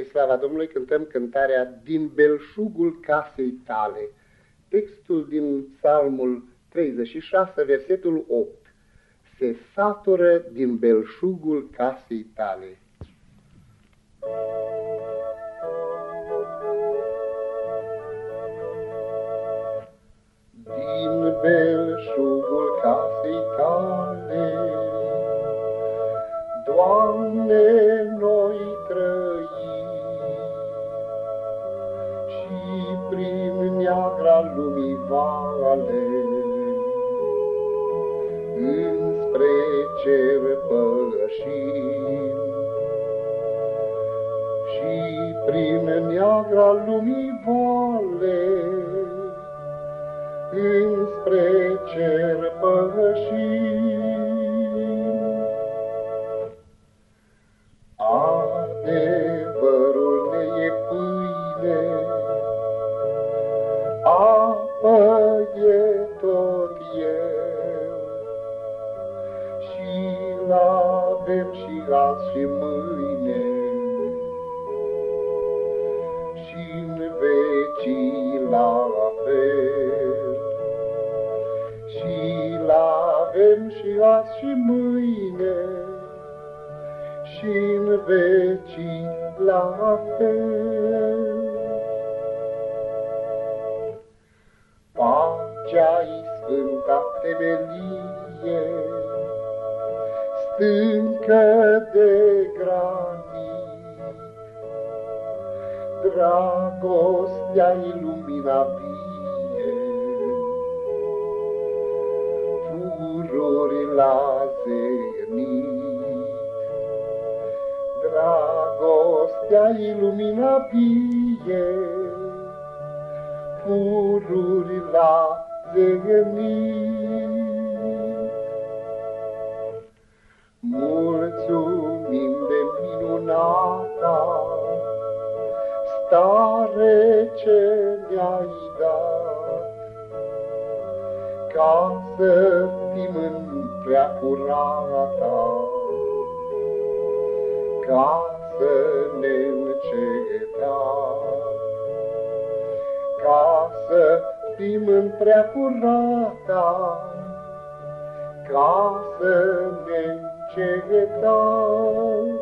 Spre slava Domnului cântăm cântarea Din belșugul casei tale. Textul din Psalmul 36, versetul 8. Se satură din belșugul casei tale. Din belșugul casei tale, Doamne, neagra lumii vale, înspre cer pășim. Și prin neagra lumii vale, înspre cer pășim. E tot el. Și l-avem și azi și mâine, și în vecii la fel. Și l-avem și azi și mâine, și în vecii la fel. Pacea-i sfânta temelie, stâncă de granit. Dragostea-i lumina vie, furori la zenit. Dragostea-i lumina vie, pururi la venit. Mulțumim de minunata stare ce ne-ai dat, ca să fim în prea curata, ca să ne încetat ca să fim în prea curata, ca să ne încetăm.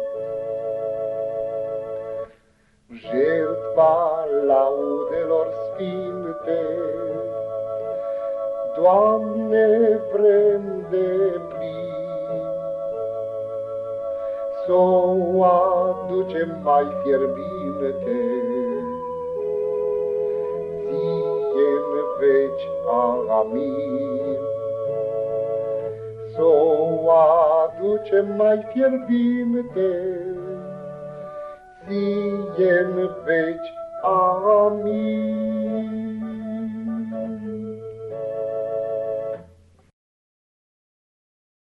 Jertfa laudelor sfinte, Doamne, vrem de plin, Să o aducem mai fierbinte, veci, amin. Să o aducem mai fierbinte, ție în veci, amin.